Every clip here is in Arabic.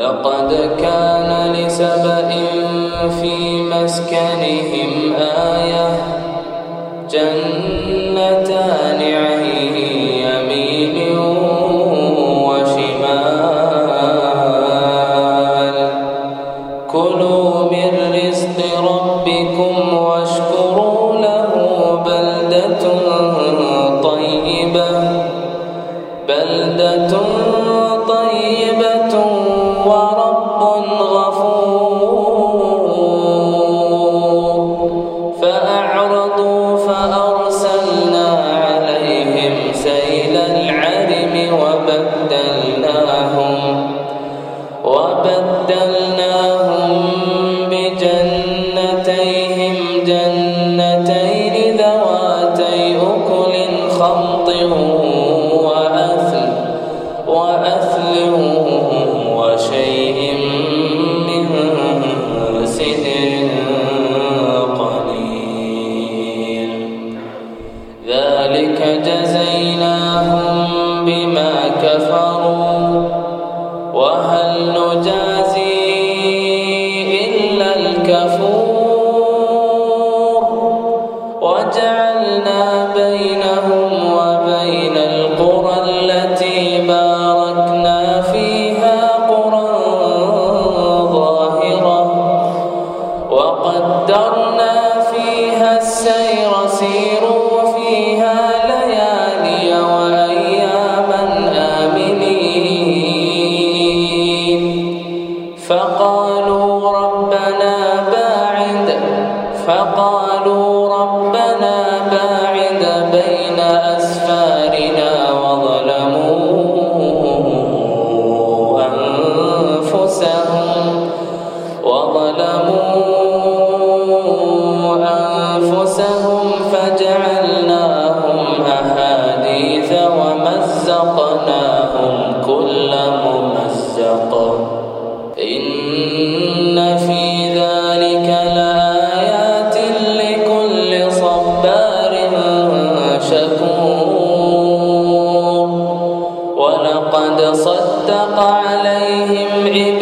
لقد كان لسبإ في مسكنهم آية جنتان عن يمين وشمال. كلوا من رزق ربكم واشكروا له بلدة طيبة بلدة طيبة وبدلناهم وبدلناهم بجنتيهم. جنتين ذواتي أكل خمط وأثل وأثل وشيء من سدر قليل. ذلك جزيناهم وهل نجازي فقالوا ربنا باعد بين أسفارنا وظلموا أنفسهم وظلموا أنفسهم صدق عليهم إبليس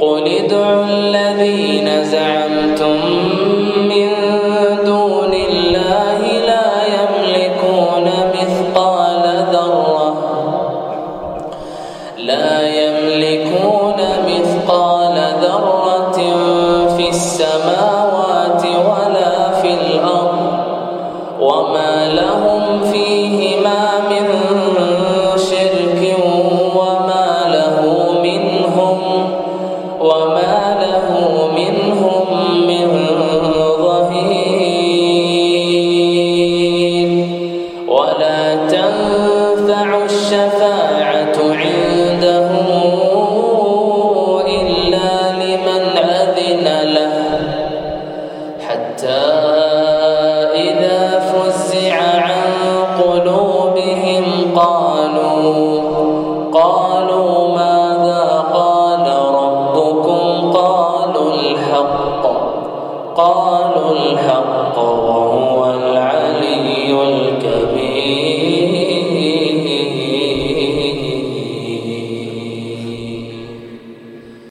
قل ادعوا الذين زعمتم في السماوات ولا في الأرض وما لهم